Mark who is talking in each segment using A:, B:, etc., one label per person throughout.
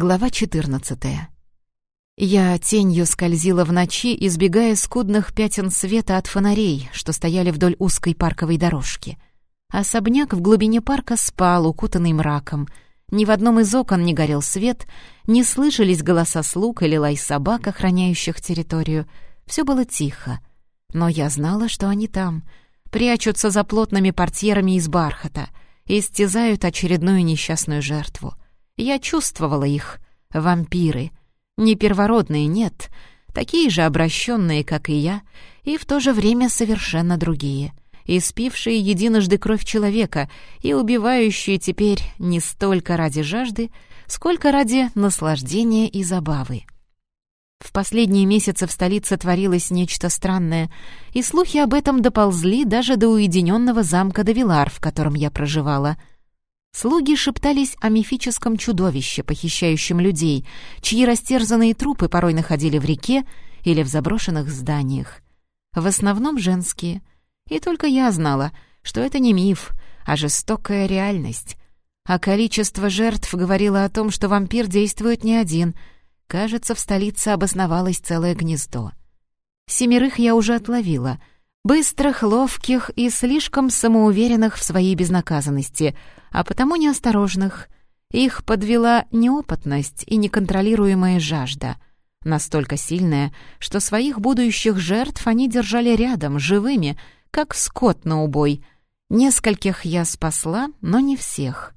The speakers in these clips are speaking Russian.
A: Глава 14. Я тенью скользила в ночи, избегая скудных пятен света от фонарей, что стояли вдоль узкой парковой дорожки. Особняк в глубине парка спал, укутанный мраком. Ни в одном из окон не горел свет, не слышались голоса слуг или лай собак, охраняющих территорию. Все было тихо. Но я знала, что они там. Прячутся за плотными портьерами из бархата. Истязают очередную несчастную жертву. Я чувствовала их. Вампиры. Не первородные, нет. Такие же обращенные, как и я, и в то же время совершенно другие. Испившие единожды кровь человека и убивающие теперь не столько ради жажды, сколько ради наслаждения и забавы. В последние месяцы в столице творилось нечто странное, и слухи об этом доползли даже до уединенного замка Давилар, в котором я проживала — Слуги шептались о мифическом чудовище, похищающем людей, чьи растерзанные трупы порой находили в реке или в заброшенных зданиях. В основном женские. И только я знала, что это не миф, а жестокая реальность. А количество жертв говорило о том, что вампир действует не один. Кажется, в столице обосновалось целое гнездо. Семерых я уже отловила — Быстрых, ловких и слишком самоуверенных в своей безнаказанности, а потому неосторожных. Их подвела неопытность и неконтролируемая жажда. Настолько сильная, что своих будущих жертв они держали рядом, живыми, как скот на убой. Нескольких я спасла, но не всех.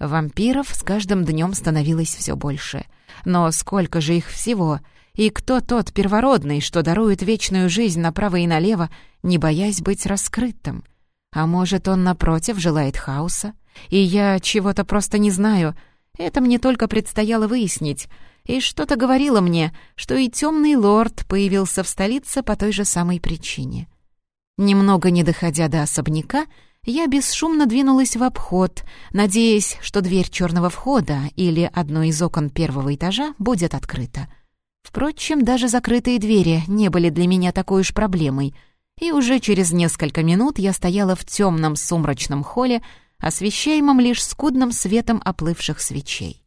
A: Вампиров с каждым днем становилось все больше. Но сколько же их всего — и кто тот первородный, что дарует вечную жизнь направо и налево, не боясь быть раскрытым? А может, он, напротив, желает хаоса? И я чего-то просто не знаю. Это мне только предстояло выяснить. И что-то говорило мне, что и темный лорд появился в столице по той же самой причине. Немного не доходя до особняка, я бесшумно двинулась в обход, надеясь, что дверь черного входа или одно из окон первого этажа будет открыта. Впрочем, даже закрытые двери не были для меня такой уж проблемой, и уже через несколько минут я стояла в темном сумрачном холле, освещаемом лишь скудным светом оплывших свечей.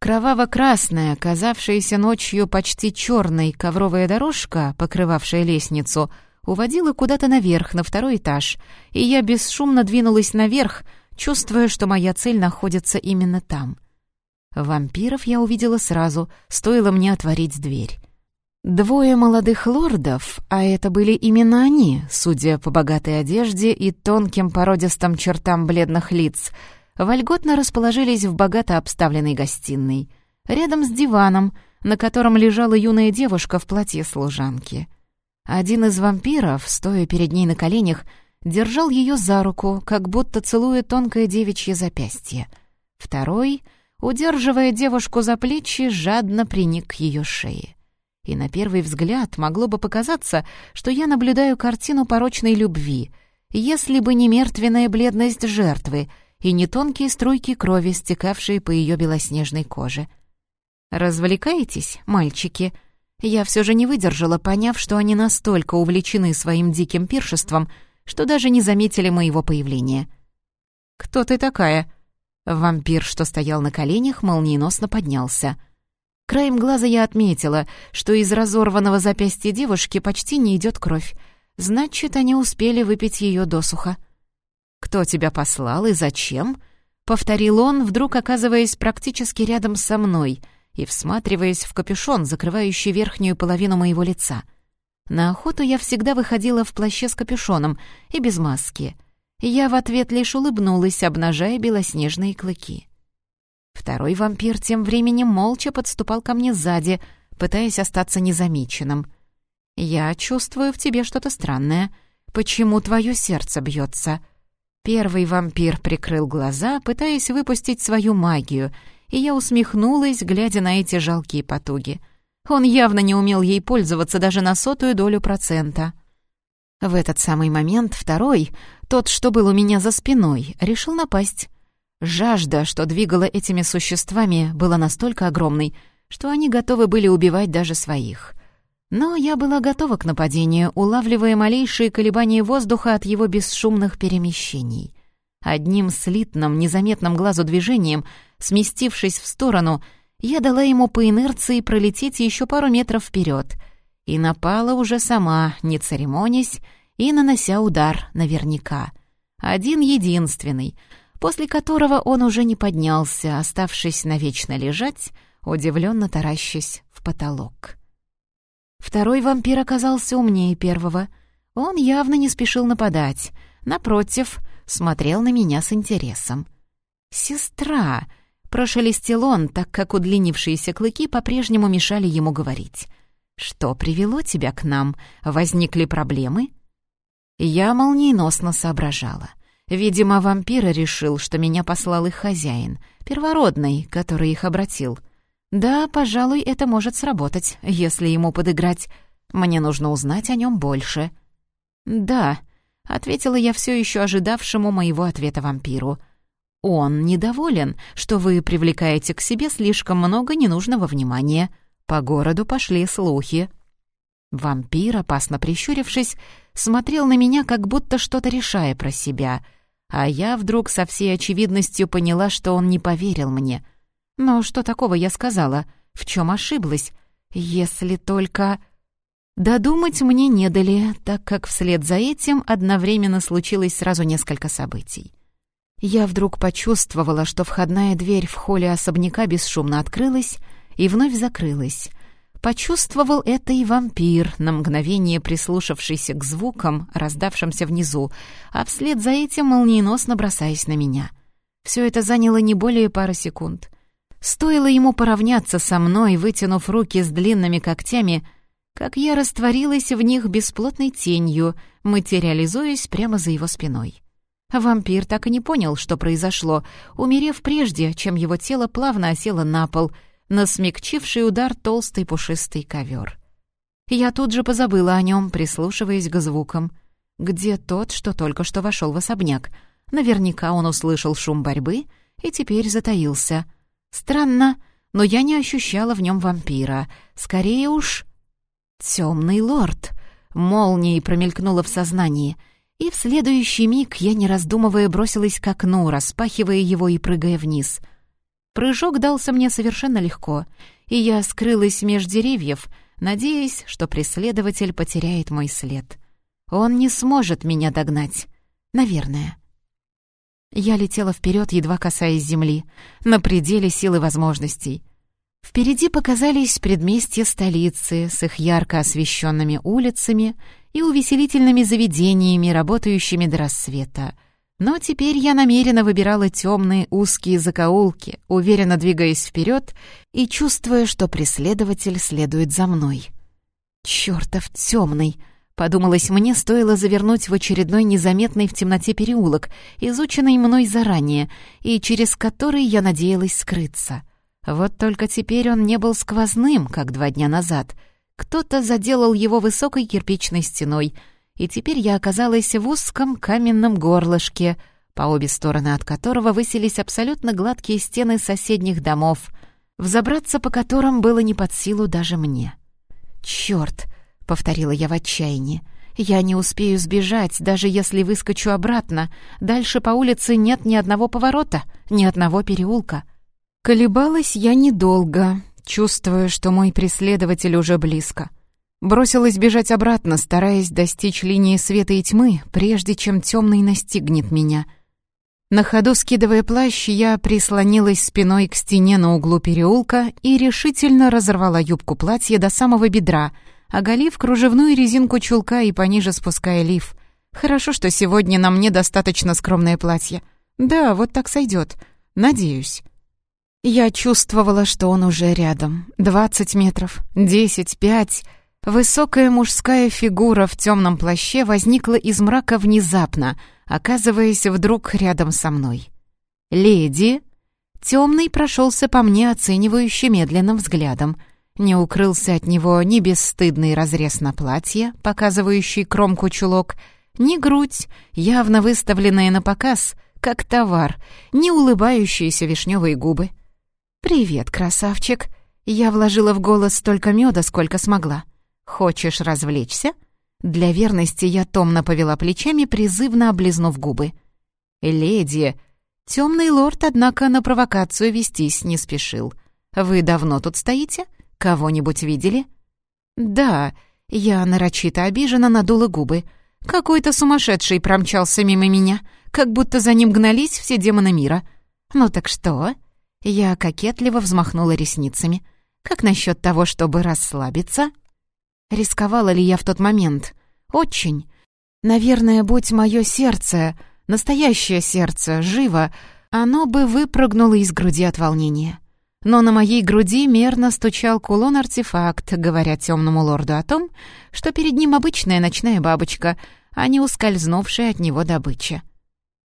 A: Кроваво-красная, казавшаяся ночью почти черной ковровая дорожка, покрывавшая лестницу, уводила куда-то наверх, на второй этаж, и я бесшумно двинулась наверх, чувствуя, что моя цель находится именно там — Вампиров я увидела сразу, стоило мне отворить дверь. Двое молодых лордов, а это были именно они, судя по богатой одежде и тонким породистым чертам бледных лиц, вольготно расположились в богато обставленной гостиной, рядом с диваном, на котором лежала юная девушка в платье служанки. Один из вампиров, стоя перед ней на коленях, держал ее за руку, как будто целуя тонкое девичье запястье. Второй — удерживая девушку за плечи, жадно приник к ее шее. И на первый взгляд могло бы показаться, что я наблюдаю картину порочной любви, если бы не мертвенная бледность жертвы и не тонкие струйки крови, стекавшие по ее белоснежной коже. «Развлекаетесь, мальчики?» Я все же не выдержала, поняв, что они настолько увлечены своим диким пиршеством, что даже не заметили моего появления. «Кто ты такая?» Вампир, что стоял на коленях, молниеносно поднялся. Краем глаза я отметила, что из разорванного запястья девушки почти не идет кровь. Значит, они успели выпить ее досуха. «Кто тебя послал и зачем?» — повторил он, вдруг оказываясь практически рядом со мной и всматриваясь в капюшон, закрывающий верхнюю половину моего лица. На охоту я всегда выходила в плаще с капюшоном и без маски — я в ответ лишь улыбнулась, обнажая белоснежные клыки. Второй вампир тем временем молча подступал ко мне сзади, пытаясь остаться незамеченным. «Я чувствую в тебе что-то странное. Почему твое сердце бьется?» Первый вампир прикрыл глаза, пытаясь выпустить свою магию, и я усмехнулась, глядя на эти жалкие потуги. Он явно не умел ей пользоваться даже на сотую долю процента. В этот самый момент второй, тот, что был у меня за спиной, решил напасть. Жажда, что двигала этими существами, была настолько огромной, что они готовы были убивать даже своих. Но я была готова к нападению, улавливая малейшие колебания воздуха от его бесшумных перемещений. Одним слитным, незаметным глазу движением, сместившись в сторону, я дала ему по инерции пролететь еще пару метров вперед и напала уже сама, не церемонясь, и нанося удар наверняка. Один единственный, после которого он уже не поднялся, оставшись навечно лежать, удивленно таращась в потолок. Второй вампир оказался умнее первого. Он явно не спешил нападать. Напротив, смотрел на меня с интересом. «Сестра!» — прошелестел он, так как удлинившиеся клыки по-прежнему мешали ему говорить. «Что привело тебя к нам? Возникли проблемы?» Я молниеносно соображала. Видимо, вампир решил, что меня послал их хозяин, первородный, который их обратил. Да, пожалуй, это может сработать, если ему подыграть. Мне нужно узнать о нем больше. «Да», — ответила я все еще ожидавшему моего ответа вампиру. «Он недоволен, что вы привлекаете к себе слишком много ненужного внимания. По городу пошли слухи». Вампир, опасно прищурившись, смотрел на меня, как будто что-то решая про себя, а я вдруг со всей очевидностью поняла, что он не поверил мне. Но что такого я сказала? В чем ошиблась? Если только... Додумать мне не дали, так как вслед за этим одновременно случилось сразу несколько событий. Я вдруг почувствовала, что входная дверь в холле особняка бесшумно открылась и вновь закрылась, Почувствовал это и вампир, на мгновение прислушавшийся к звукам, раздавшимся внизу, а вслед за этим молниеносно бросаясь на меня. Все это заняло не более пары секунд. Стоило ему поравняться со мной, вытянув руки с длинными когтями, как я растворилась в них бесплотной тенью, материализуясь прямо за его спиной. Вампир так и не понял, что произошло, умерев прежде, чем его тело плавно осело на пол — на смягчивший удар толстый пушистый ковер. Я тут же позабыла о нем, прислушиваясь к звукам. Где тот, что только что вошел в особняк? Наверняка он услышал шум борьбы и теперь затаился. Странно, но я не ощущала в нем вампира. Скорее уж... Темный лорд. Молнией промелькнула в сознании, и в следующий миг я, не раздумывая, бросилась к окну, распахивая его и прыгая вниз — Прыжок дался мне совершенно легко, и я скрылась меж деревьев, надеясь, что преследователь потеряет мой след. Он не сможет меня догнать. Наверное. Я летела вперед, едва касаясь земли, на пределе силы возможностей. Впереди показались предместья столицы с их ярко освещенными улицами и увеселительными заведениями, работающими до рассвета — но теперь я намеренно выбирала темные узкие закоулки, уверенно двигаясь вперед и чувствуя, что преследователь следует за мной. «Чёртов темный!» — подумалось мне, стоило завернуть в очередной незаметный в темноте переулок, изученный мной заранее, и через который я надеялась скрыться. Вот только теперь он не был сквозным, как два дня назад. Кто-то заделал его высокой кирпичной стеной — и теперь я оказалась в узком каменном горлышке, по обе стороны от которого высились абсолютно гладкие стены соседних домов, взобраться по которым было не под силу даже мне. «Чёрт!» — повторила я в отчаянии. «Я не успею сбежать, даже если выскочу обратно. Дальше по улице нет ни одного поворота, ни одного переулка». Колебалась я недолго, чувствуя, что мой преследователь уже близко. Бросилась бежать обратно, стараясь достичь линии света и тьмы, прежде чем темный настигнет меня. На ходу скидывая плащ, я прислонилась спиной к стене на углу переулка и решительно разорвала юбку платья до самого бедра, оголив кружевную резинку чулка и пониже спуская лиф. Хорошо, что сегодня на мне достаточно скромное платье. Да, вот так сойдет. Надеюсь. Я чувствовала, что он уже рядом. Двадцать метров, десять, пять... Высокая мужская фигура в темном плаще возникла из мрака внезапно, оказываясь вдруг рядом со мной. «Леди!» Темный прошелся по мне оценивающе медленным взглядом. Не укрылся от него ни бесстыдный разрез на платье, показывающий кромку чулок, ни грудь, явно выставленная на показ, как товар, ни улыбающиеся вишневые губы. «Привет, красавчик!» Я вложила в голос столько меда, сколько смогла. «Хочешь развлечься?» Для верности я томно повела плечами, призывно облизнув губы. «Леди!» Темный лорд, однако, на провокацию вестись не спешил. Вы давно тут стоите? Кого-нибудь видели?» «Да», — я нарочито обиженно надула губы. «Какой-то сумасшедший промчался мимо меня, как будто за ним гнались все демоны мира. Ну так что?» Я кокетливо взмахнула ресницами. «Как насчет того, чтобы расслабиться?» Рисковала ли я в тот момент? Очень. Наверное, будь мое сердце, настоящее сердце, живо, оно бы выпрыгнуло из груди от волнения. Но на моей груди мерно стучал кулон-артефакт, говоря темному лорду о том, что перед ним обычная ночная бабочка, а не ускользнувшая от него добыча.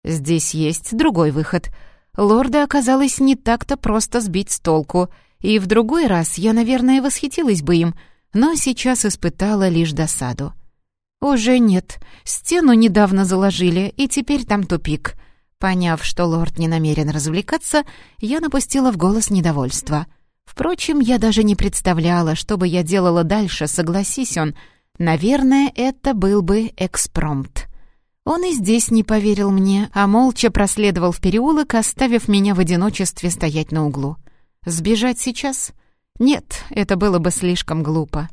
A: Здесь есть другой выход. Лорда оказалось не так-то просто сбить с толку, и в другой раз я, наверное, восхитилась бы им, но сейчас испытала лишь досаду. «Уже нет. Стену недавно заложили, и теперь там тупик. Поняв, что лорд не намерен развлекаться, я напустила в голос недовольство. Впрочем, я даже не представляла, что бы я делала дальше, согласись он. Наверное, это был бы экспромт. Он и здесь не поверил мне, а молча проследовал в переулок, оставив меня в одиночестве стоять на углу. Сбежать сейчас? Нет, это было бы слишком глупо.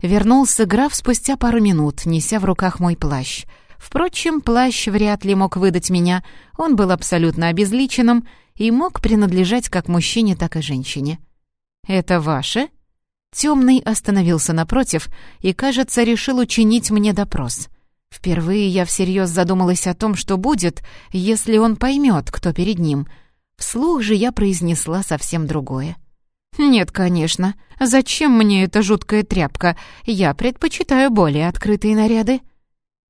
A: Вернулся граф спустя пару минут, неся в руках мой плащ — Впрочем, плащ вряд ли мог выдать меня, он был абсолютно обезличенным и мог принадлежать как мужчине, так и женщине. «Это ваше?» Темный остановился напротив и, кажется, решил учинить мне допрос. Впервые я всерьез задумалась о том, что будет, если он поймет, кто перед ним. Вслух же я произнесла совсем другое. «Нет, конечно. Зачем мне эта жуткая тряпка? Я предпочитаю более открытые наряды».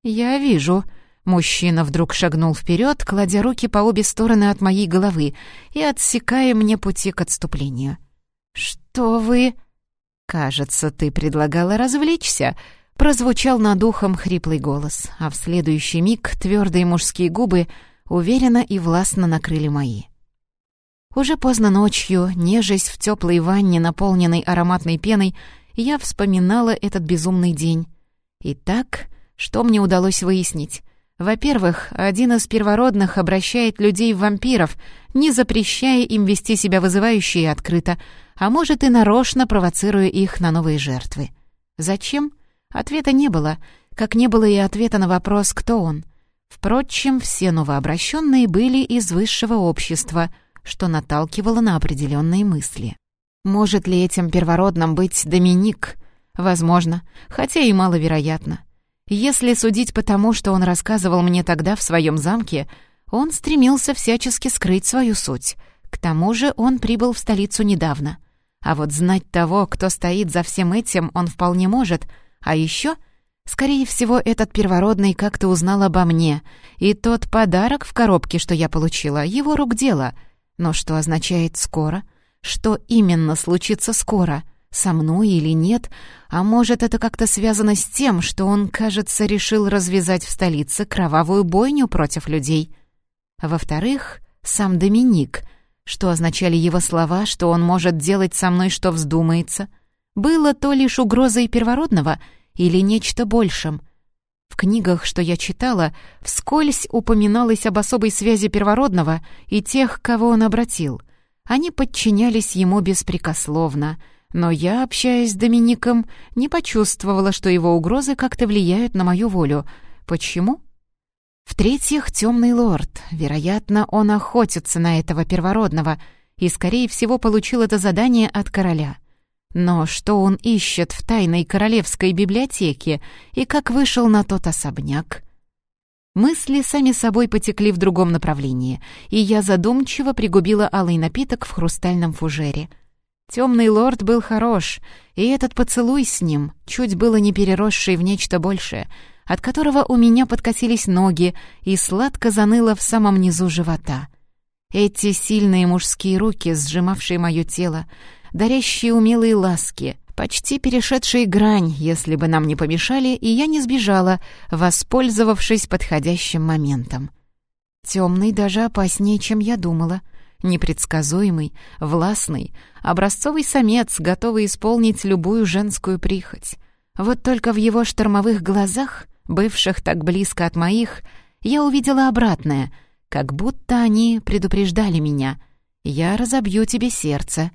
A: «Я вижу». Мужчина вдруг шагнул вперед, кладя руки по обе стороны от моей головы и отсекая мне пути к отступлению. «Что вы...» «Кажется, ты предлагала развлечься», — прозвучал над ухом хриплый голос, а в следующий миг твердые мужские губы уверенно и властно накрыли мои. Уже поздно ночью, нежесть в теплой ванне, наполненной ароматной пеной, я вспоминала этот безумный день. Итак, что мне удалось выяснить? Во-первых, один из первородных обращает людей в вампиров, не запрещая им вести себя вызывающе и открыто, а может и нарочно провоцируя их на новые жертвы. Зачем? Ответа не было, как не было и ответа на вопрос «кто он?». Впрочем, все новообращенные были из высшего общества, что наталкивало на определенные мысли. Может ли этим первородным быть Доминик? Возможно, хотя и маловероятно. Если судить по тому, что он рассказывал мне тогда в своем замке, он стремился всячески скрыть свою суть. К тому же он прибыл в столицу недавно. А вот знать того, кто стоит за всем этим, он вполне может. А еще, скорее всего, этот первородный как-то узнал обо мне. И тот подарок в коробке, что я получила, его рук дело. Но что означает «скоро»? Что именно случится скоро — со мной или нет, а может, это как-то связано с тем, что он, кажется, решил развязать в столице кровавую бойню против людей. Во-вторых, сам Доминик, что означали его слова, что он может делать со мной, что вздумается, было то лишь угрозой первородного или нечто большим. В книгах, что я читала, вскользь упоминалось об особой связи первородного и тех, кого он обратил. Они подчинялись ему беспрекословно — но я, общаясь с Домиником, не почувствовала, что его угрозы как-то влияют на мою волю. Почему? В-третьих, темный лорд. Вероятно, он охотится на этого первородного и, скорее всего, получил это задание от короля. Но что он ищет в тайной королевской библиотеке и как вышел на тот особняк? Мысли сами собой потекли в другом направлении, и я задумчиво пригубила алый напиток в хрустальном фужере — Темный лорд был хорош, и этот поцелуй с ним, чуть было не переросший в нечто большее, от которого у меня подкатились ноги и сладко заныло в самом низу живота. Эти сильные мужские руки, сжимавшие мое тело, дарящие умелые ласки, почти перешедшие грань, если бы нам не помешали, и я не сбежала, воспользовавшись подходящим моментом. Темный даже опаснее, чем я думала — непредсказуемый, властный, образцовый самец, готовый исполнить любую женскую прихоть. Вот только в его штормовых глазах, бывших так близко от моих, я увидела обратное, как будто они предупреждали меня. «Я разобью тебе сердце».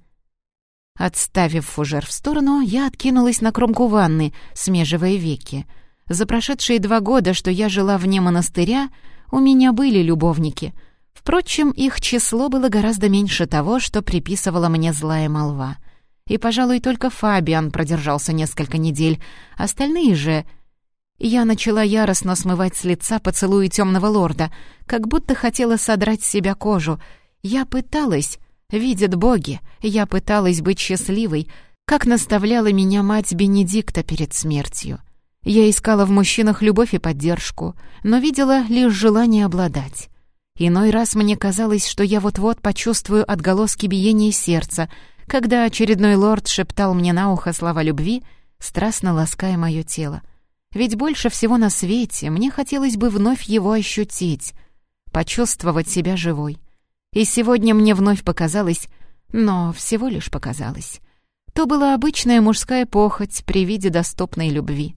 A: Отставив фужер в сторону, я откинулась на кромку ванны, смеживая веки. За прошедшие два года, что я жила вне монастыря, у меня были любовники. Впрочем, их число было гораздо меньше того, что приписывала мне злая молва. И, пожалуй, только Фабиан продержался несколько недель. Остальные же... Я начала яростно смывать с лица поцелуи темного лорда, как будто хотела содрать с себя кожу. Я пыталась, видят боги, я пыталась быть счастливой, как наставляла меня мать Бенедикта перед смертью. Я искала в мужчинах любовь и поддержку, но видела лишь желание обладать. Иной раз мне казалось, что я вот-вот почувствую отголоски биения сердца, когда очередной лорд шептал мне на ухо слова любви, страстно лаская мое тело. Ведь больше всего на свете мне хотелось бы вновь его ощутить, почувствовать себя живой. И сегодня мне вновь показалось, но всего лишь показалось. То была обычная мужская похоть при виде доступной любви.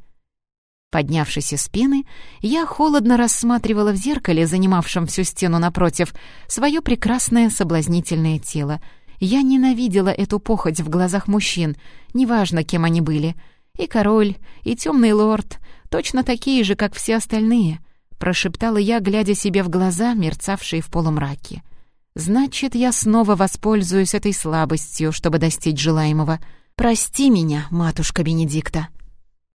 A: Поднявшись из спины, я холодно рассматривала в зеркале, занимавшем всю стену напротив, свое прекрасное соблазнительное тело. Я ненавидела эту похоть в глазах мужчин, неважно, кем они были. И король, и темный лорд, точно такие же, как все остальные, прошептала я, глядя себе в глаза, мерцавшие в полумраке. Значит, я снова воспользуюсь этой слабостью, чтобы достичь желаемого. Прости меня, матушка Бенедикта.